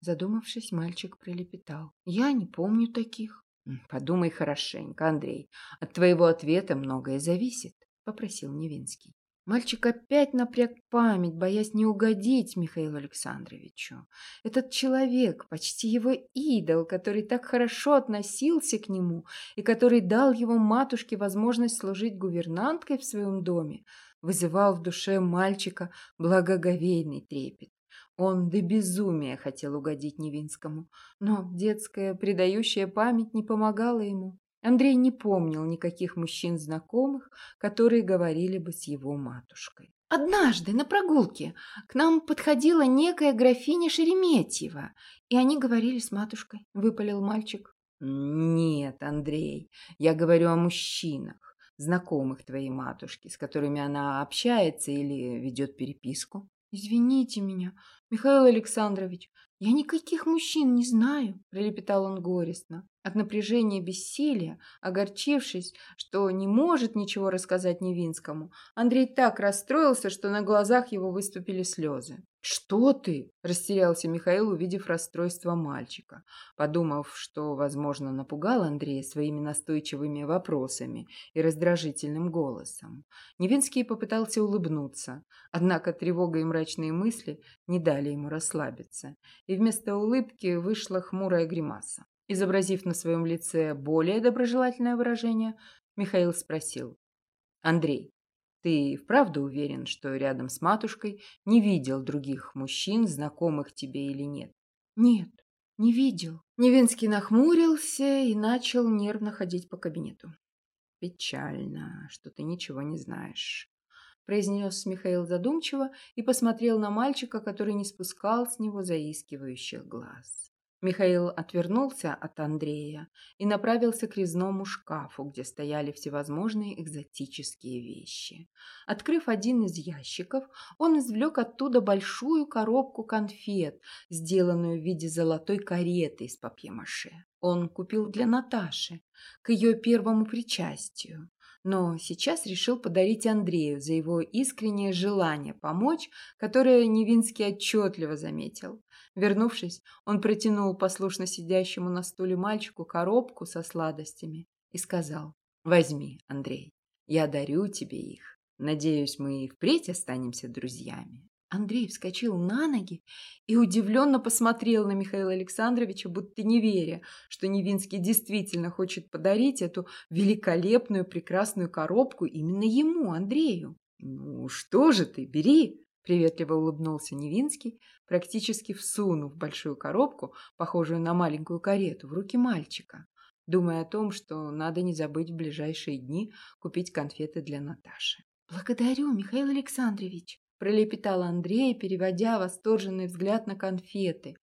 Задумавшись, мальчик пролепетал. Я не помню таких. Подумай хорошенько, Андрей. От твоего ответа многое зависит, попросил Невинский. Мальчик опять напряг память, боясь не угодить Михаилу Александровичу. Этот человек, почти его идол, который так хорошо относился к нему и который дал его матушке возможность служить гувернанткой в своем доме, вызывал в душе мальчика благоговейный трепет. Он до безумия хотел угодить Невинскому, но детская предающая память не помогала ему. Андрей не помнил никаких мужчин знакомых, которые говорили бы с его матушкой. Однажды на прогулке к нам подходила некая графиня Шереметьева, и они говорили с матушкой, выпалил мальчик. Нет, Андрей, я говорю о мужчинах, знакомых твоей матушки, с которыми она общается или ведет переписку. Извините меня, Михаил Александрович, я никаких мужчин не знаю, пролепетал он горестно. От напряжения бессилия, огорчившись, что не может ничего рассказать Невинскому, Андрей так расстроился, что на глазах его выступили слезы. «Что ты?» – растерялся Михаил, увидев расстройство мальчика, подумав, что, возможно, напугал Андрея своими настойчивыми вопросами и раздражительным голосом. Невинский попытался улыбнуться, однако тревога и мрачные мысли не дали ему расслабиться, и вместо улыбки вышла хмурая гримаса. Изобразив на своем лице более доброжелательное выражение, Михаил спросил. «Андрей, ты вправду уверен, что рядом с матушкой не видел других мужчин, знакомых тебе или нет?» «Нет, не видел». Невинский нахмурился и начал нервно ходить по кабинету. «Печально, что ты ничего не знаешь», – произнес Михаил задумчиво и посмотрел на мальчика, который не спускал с него заискивающих глаз. Михаил отвернулся от Андрея и направился к резному шкафу, где стояли всевозможные экзотические вещи. Открыв один из ящиков, он извлек оттуда большую коробку конфет, сделанную в виде золотой кареты из папье-маше. Он купил для Наташи, к ее первому причастию но сейчас решил подарить Андрею за его искреннее желание помочь, которое Невинский отчетливо заметил. Вернувшись, он протянул послушно сидящему на стуле мальчику коробку со сладостями и сказал «Возьми, Андрей, я дарю тебе их. Надеюсь, мы и впредь останемся друзьями». Андрей вскочил на ноги и удивленно посмотрел на Михаила Александровича, будто не веря, что Невинский действительно хочет подарить эту великолепную прекрасную коробку именно ему, Андрею. «Ну что же ты, бери!» – приветливо улыбнулся Невинский, практически всунув большую коробку, похожую на маленькую карету, в руки мальчика, думая о том, что надо не забыть в ближайшие дни купить конфеты для Наташи. «Благодарю, Михаил Александрович!» пролепетал Андрей, переводя восторженный взгляд на конфеты.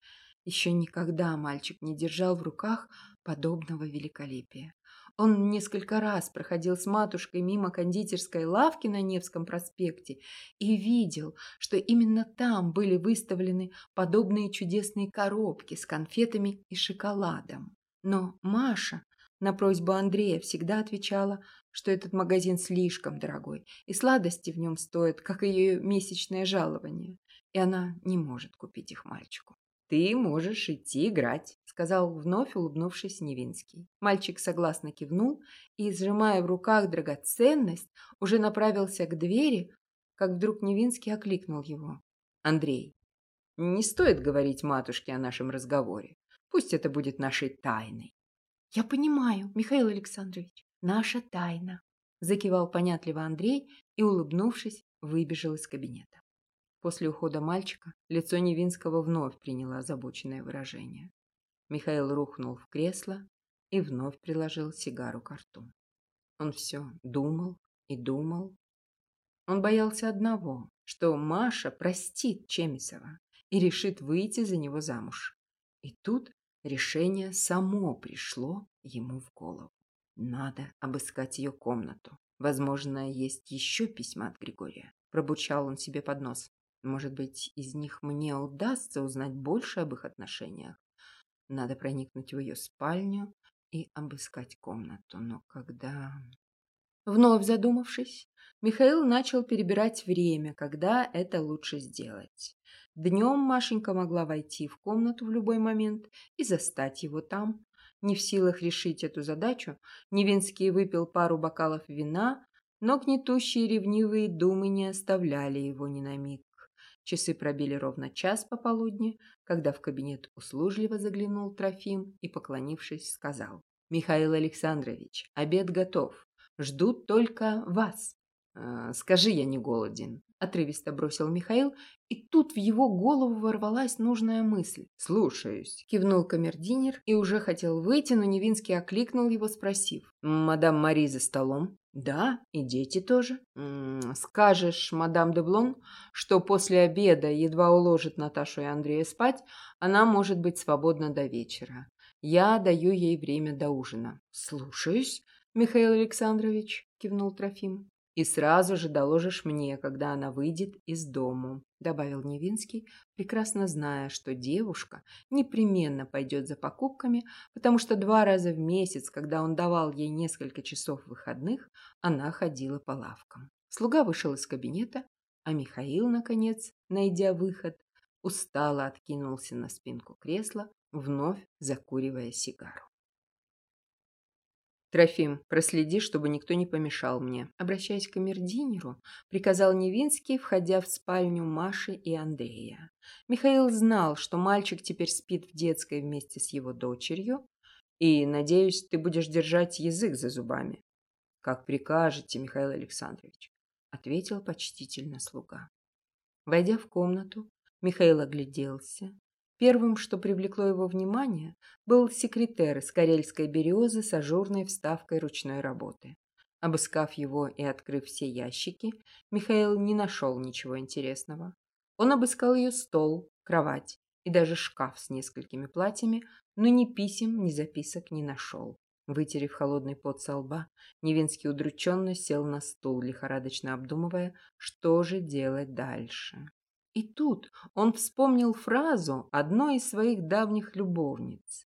Еще никогда мальчик не держал в руках подобного великолепия. Он несколько раз проходил с матушкой мимо кондитерской лавки на Невском проспекте и видел, что именно там были выставлены подобные чудесные коробки с конфетами и шоколадом. Но Маша на просьбу Андрея всегда отвечала, что этот магазин слишком дорогой, и сладости в нем стоят, как ее месячное жалование, и она не может купить их мальчику. «Ты можешь идти играть», — сказал вновь улыбнувшись Невинский. Мальчик согласно кивнул и, сжимая в руках драгоценность, уже направился к двери, как вдруг Невинский окликнул его. «Андрей, не стоит говорить матушке о нашем разговоре. Пусть это будет нашей тайной». «Я понимаю, Михаил Александрович, наша тайна», — закивал понятливо Андрей и, улыбнувшись, выбежал из кабинета. После ухода мальчика лицо Невинского вновь приняло озабоченное выражение. Михаил рухнул в кресло и вновь приложил сигару к рту. Он все думал и думал. Он боялся одного, что Маша простит Чемисова и решит выйти за него замуж. И тут решение само пришло ему в голову. Надо обыскать ее комнату. Возможно, есть еще письма от Григория. Пробучал он себе под нос. Может быть, из них мне удастся узнать больше об их отношениях. Надо проникнуть в ее спальню и обыскать комнату. Но когда... Вновь задумавшись, Михаил начал перебирать время, когда это лучше сделать. Днем Машенька могла войти в комнату в любой момент и застать его там. Не в силах решить эту задачу, Невинский выпил пару бокалов вина, но гнетущие ревнивые думы не оставляли его ни на миг. Часы пробили ровно час пополудни, когда в кабинет услужливо заглянул Трофим и, поклонившись, сказал. «Михаил Александрович, обед готов. Ждут только вас». «Э, «Скажи, я не голоден», – отрывисто бросил Михаил, и тут в его голову ворвалась нужная мысль. «Слушаюсь», – кивнул камердинер и уже хотел выйти, но Невинский окликнул его, спросив. «Мадам Мари за столом?» Да, и дети тоже. М -м, скажешь, мадам де Блон, что после обеда едва уложит Наташу и Андрея спать, она может быть свободна до вечера. Я даю ей время до ужина. Слушаюсь, Михаил Александрович, кивнул Трофим и сразу же доложишь мне, когда она выйдет из дому», — добавил Невинский, прекрасно зная, что девушка непременно пойдет за покупками, потому что два раза в месяц, когда он давал ей несколько часов выходных, она ходила по лавкам. Слуга вышел из кабинета, а Михаил, наконец, найдя выход, устало откинулся на спинку кресла, вновь закуривая сигару. «Трофим, проследи, чтобы никто не помешал мне». Обращаясь к камердинеру, приказал Невинский, входя в спальню Маши и Андрея. Михаил знал, что мальчик теперь спит в детской вместе с его дочерью. «И, надеюсь, ты будешь держать язык за зубами». «Как прикажете, Михаил Александрович», — ответил почтительно слуга. Войдя в комнату, Михаил огляделся, Первым, что привлекло его внимание, был секретер из карельской березы с ажурной вставкой ручной работы. Обыскав его и открыв все ящики, Михаил не нашел ничего интересного. Он обыскал ее стол, кровать и даже шкаф с несколькими платьями, но ни писем, ни записок не нашел. Вытерев холодный пот со лба, Невинский удрученно сел на стул, лихорадочно обдумывая, что же делать дальше. И тут он вспомнил фразу одной из своих давних любовниц.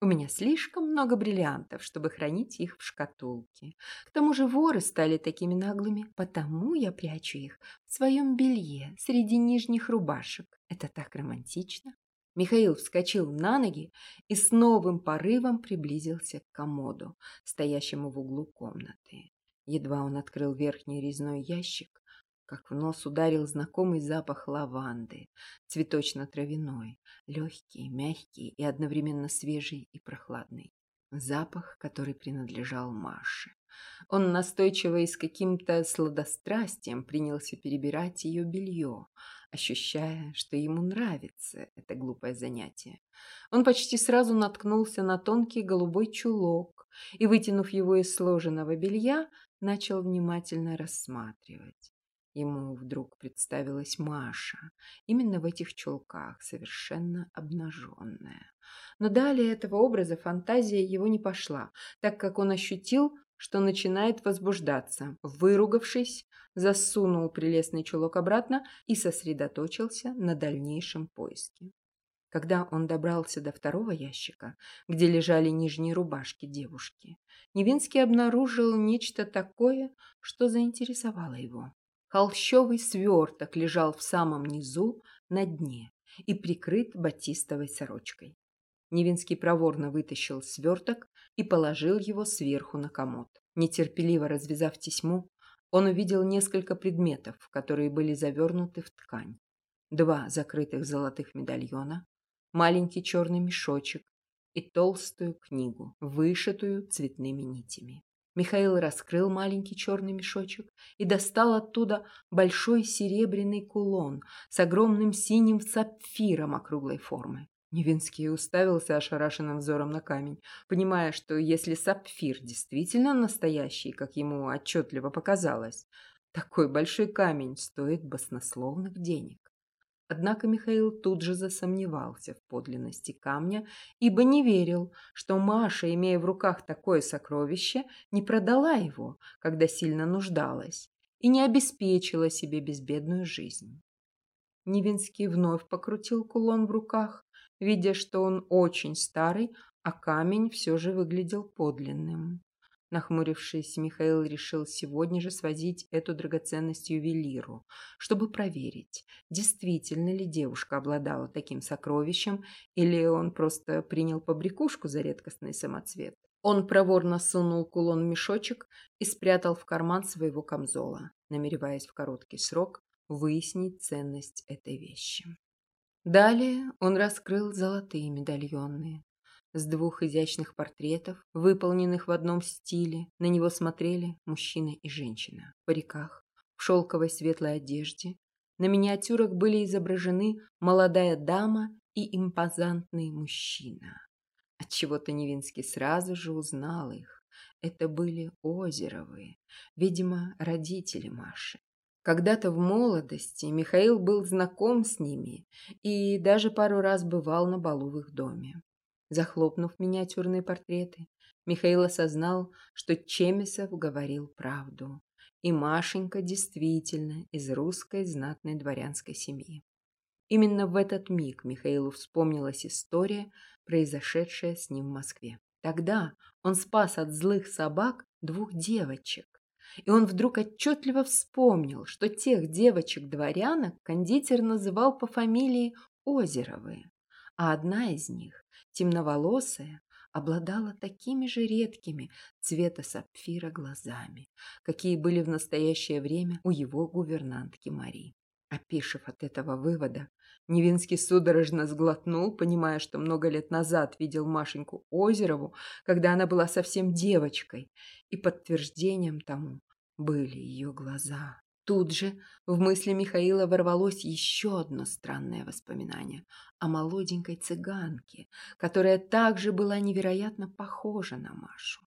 «У меня слишком много бриллиантов, чтобы хранить их в шкатулке. К тому же воры стали такими наглыми, потому я прячу их в своем белье среди нижних рубашек. Это так романтично». Михаил вскочил на ноги и с новым порывом приблизился к комоду, стоящему в углу комнаты. Едва он открыл верхний резной ящик, как в нос ударил знакомый запах лаванды, цветочно-травяной, легкий, мягкий и одновременно свежий и прохладный. Запах, который принадлежал Маше. Он настойчиво и с каким-то сладострастием принялся перебирать ее белье, ощущая, что ему нравится это глупое занятие. Он почти сразу наткнулся на тонкий голубой чулок и, вытянув его из сложенного белья, начал внимательно рассматривать. Ему вдруг представилась Маша, именно в этих чулках, совершенно обнаженная. Но далее этого образа фантазия его не пошла, так как он ощутил, что начинает возбуждаться. Выругавшись, засунул прелестный чулок обратно и сосредоточился на дальнейшем поиске. Когда он добрался до второго ящика, где лежали нижние рубашки девушки, Невинский обнаружил нечто такое, что заинтересовало его. Холщовый сверток лежал в самом низу, на дне, и прикрыт батистовой сорочкой. Невинский проворно вытащил сверток и положил его сверху на комод. Нетерпеливо развязав тесьму, он увидел несколько предметов, которые были завернуты в ткань. Два закрытых золотых медальона, маленький черный мешочек и толстую книгу, вышитую цветными нитями. Михаил раскрыл маленький черный мешочек и достал оттуда большой серебряный кулон с огромным синим сапфиром округлой формы. Невинский уставился ошарашенным взором на камень, понимая, что если сапфир действительно настоящий, как ему отчетливо показалось, такой большой камень стоит баснословных денег. Однако Михаил тут же засомневался в подлинности камня, ибо не верил, что Маша, имея в руках такое сокровище, не продала его, когда сильно нуждалась, и не обеспечила себе безбедную жизнь. Невинский вновь покрутил кулон в руках, видя, что он очень старый, а камень все же выглядел подлинным. Нахмурившись, Михаил решил сегодня же свозить эту драгоценность ювелиру, чтобы проверить, действительно ли девушка обладала таким сокровищем, или он просто принял побрякушку за редкостный самоцвет. Он проворно сунул кулон в мешочек и спрятал в карман своего камзола, намереваясь в короткий срок выяснить ценность этой вещи. Далее он раскрыл золотые медальонные, с двух изящных портретов, выполненных в одном стиле. На него смотрели мужчина и женщина в париках, в шелковой светлой одежде. На миниатюрах были изображены молодая дама и импозантный мужчина. Отчего-то Невинский сразу же узнал их. Это были Озеровые, видимо, родители Маши. Когда-то в молодости Михаил был знаком с ними и даже пару раз бывал на балу в их доме. Захлопнув миниатюрные портреты, Михаил осознал, что Чемисов говорил правду. И Машенька действительно из русской знатной дворянской семьи. Именно в этот миг Михаилу вспомнилась история, произошедшая с ним в Москве. Тогда он спас от злых собак двух девочек. И он вдруг отчетливо вспомнил, что тех девочек-дворянок кондитер называл по фамилии Озеровы, а одна из них темноволосая, обладала такими же редкими цвета сапфира глазами, какие были в настоящее время у его гувернантки Мари. Опешив от этого вывода, Невинский судорожно сглотнул, понимая, что много лет назад видел Машеньку Озерову, когда она была совсем девочкой, и подтверждением тому были ее глаза. Тут же в мысли Михаила ворвалось еще одно странное воспоминание о молоденькой цыганке, которая также была невероятно похожа на Машу.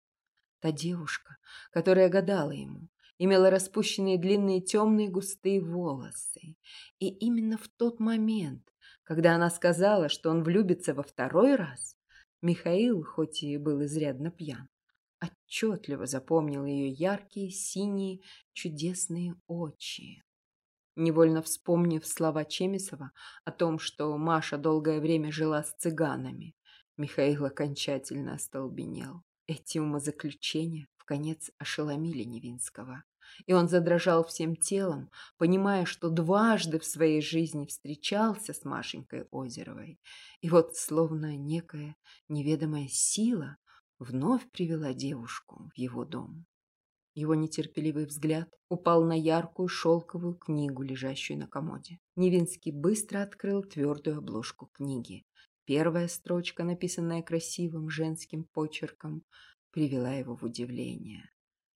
Та девушка, которая гадала ему, имела распущенные длинные темные густые волосы. И именно в тот момент, когда она сказала, что он влюбится во второй раз, Михаил, хоть и был изрядно пьян, отчетливо запомнил ее яркие, синие, чудесные очи. Невольно вспомнив слова Чемисова о том, что Маша долгое время жила с цыганами, Михаил окончательно остолбенел. Эти умозаключения в конец ошеломили Невинского. И он задрожал всем телом, понимая, что дважды в своей жизни встречался с Машенькой Озеровой. И вот словно некая неведомая сила вновь привела девушку в его дом. Его нетерпеливый взгляд упал на яркую шелковую книгу, лежащую на комоде. Невинский быстро открыл твердую обложку книги. Первая строчка, написанная красивым женским почерком, привела его в удивление.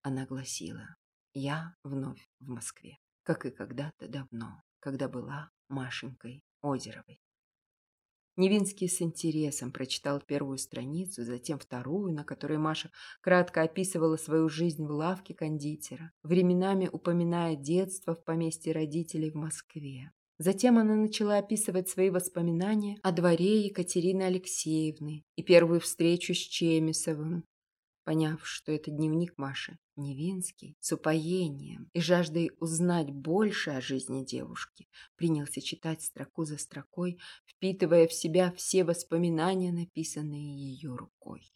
Она гласила «Я вновь в Москве, как и когда-то давно, когда была Машенькой Озеровой». Невинский с интересом прочитал первую страницу, затем вторую, на которой Маша кратко описывала свою жизнь в лавке кондитера, временами упоминая детство в поместье родителей в Москве. Затем она начала описывать свои воспоминания о дворе Екатерины Алексеевны и первую встречу с Чемисовым, Поняв, что это дневник Маши, Невинский, с упоением и жаждой узнать больше о жизни девушки, принялся читать строку за строкой, впитывая в себя все воспоминания, написанные ее рукой.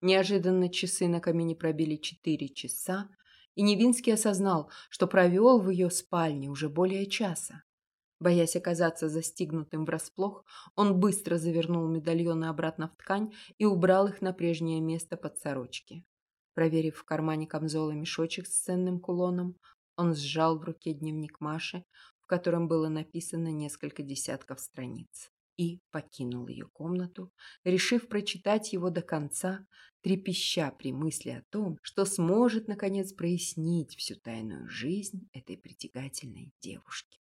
Неожиданно часы на камине пробили четыре часа, и Невинский осознал, что провел в ее спальне уже более часа. Боясь оказаться застигнутым врасплох, он быстро завернул медальоны обратно в ткань и убрал их на прежнее место под сорочки. Проверив в кармане камзола мешочек с ценным кулоном, он сжал в руке дневник Маши, в котором было написано несколько десятков страниц, и покинул ее комнату, решив прочитать его до конца, трепеща при мысли о том, что сможет, наконец, прояснить всю тайную жизнь этой притягательной девушки.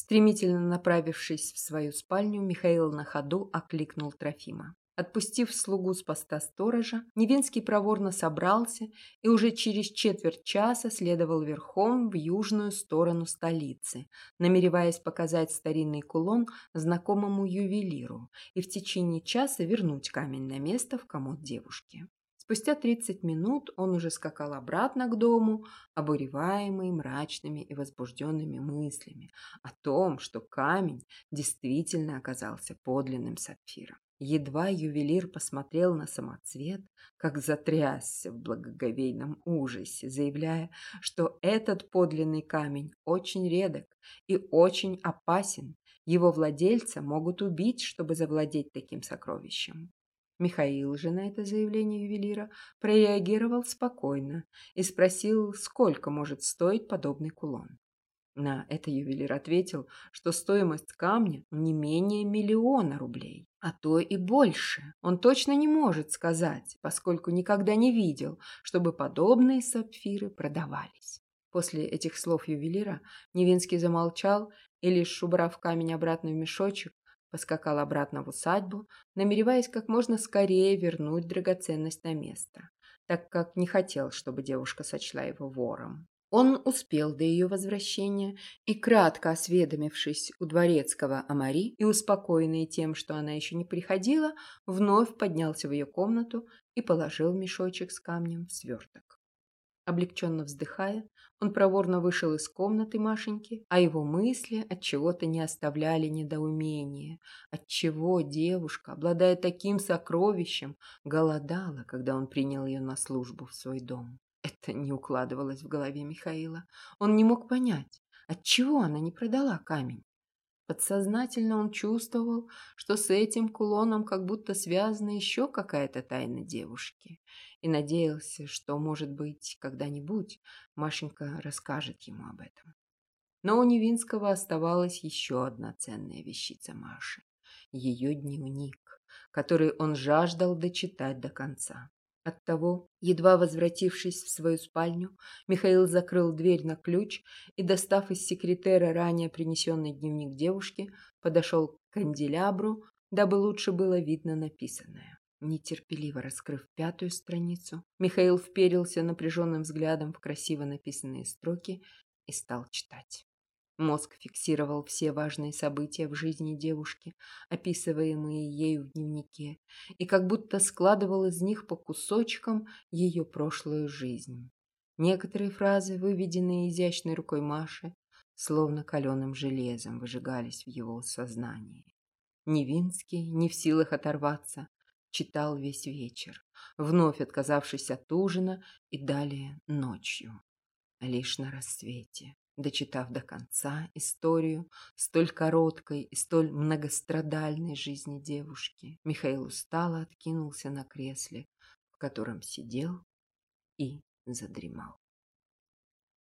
Стремительно направившись в свою спальню, Михаил на ходу окликнул Трофима. Отпустив слугу с поста сторожа, Невинский проворно собрался и уже через четверть часа следовал верхом в южную сторону столицы, намереваясь показать старинный кулон знакомому ювелиру и в течение часа вернуть камень на место в комод девушки. Спустя 30 минут он уже скакал обратно к дому, обуреваемый мрачными и возбужденными мыслями о том, что камень действительно оказался подлинным сапфиром. Едва ювелир посмотрел на самоцвет, как затрясся в благоговейном ужасе, заявляя, что этот подлинный камень очень редок и очень опасен. Его владельца могут убить, чтобы завладеть таким сокровищем. Михаил же на это заявление ювелира прореагировал спокойно и спросил, сколько может стоить подобный кулон. На это ювелир ответил, что стоимость камня не менее миллиона рублей, а то и больше. Он точно не может сказать, поскольку никогда не видел, чтобы подобные сапфиры продавались. После этих слов ювелира Невинский замолчал и, лишь убрав камень обратно в мешочек, Поскакал обратно в усадьбу, намереваясь как можно скорее вернуть драгоценность на место, так как не хотел, чтобы девушка сочла его вором. Он успел до ее возвращения и, кратко осведомившись у дворецкого о Мари и успокоенный тем, что она еще не приходила, вновь поднялся в ее комнату и положил мешочек с камнем в сверток. Облегченно вздыхая, он проворно вышел из комнаты Машеньки, а его мысли от чего-то не оставляли недоумения. Отчего девушка, обладая таким сокровищем, голодала, когда он принял ее на службу в свой дом. Это не укладывалось в голове Михаила. Он не мог понять, отчего она не продала камень. Подсознательно он чувствовал, что с этим кулоном как будто связана еще какая-то тайна девушки, и надеялся, что, может быть, когда-нибудь Машенька расскажет ему об этом. Но у Невинского оставалась еще одна ценная вещица Маши – ее дневник, который он жаждал дочитать до конца. Оттого, едва возвратившись в свою спальню, Михаил закрыл дверь на ключ и, достав из секретера ранее принесенный дневник девушки, подошел к канделябру, дабы лучше было видно написанное. Нетерпеливо раскрыв пятую страницу, Михаил вперился напряженным взглядом в красиво написанные строки и стал читать. Мозг фиксировал все важные события в жизни девушки, описываемые ею в дневнике, и как будто складывал из них по кусочкам ее прошлую жизнь. Некоторые фразы, выведенные изящной рукой Маши, словно каленым железом выжигались в его сознании. Невинский, не в силах оторваться, читал весь вечер, вновь отказавшись от ужина и далее ночью, лишь на рассвете. Дочитав до конца историю столь короткой и столь многострадальной жизни девушки, Михаил устало откинулся на кресле, в котором сидел и задремал.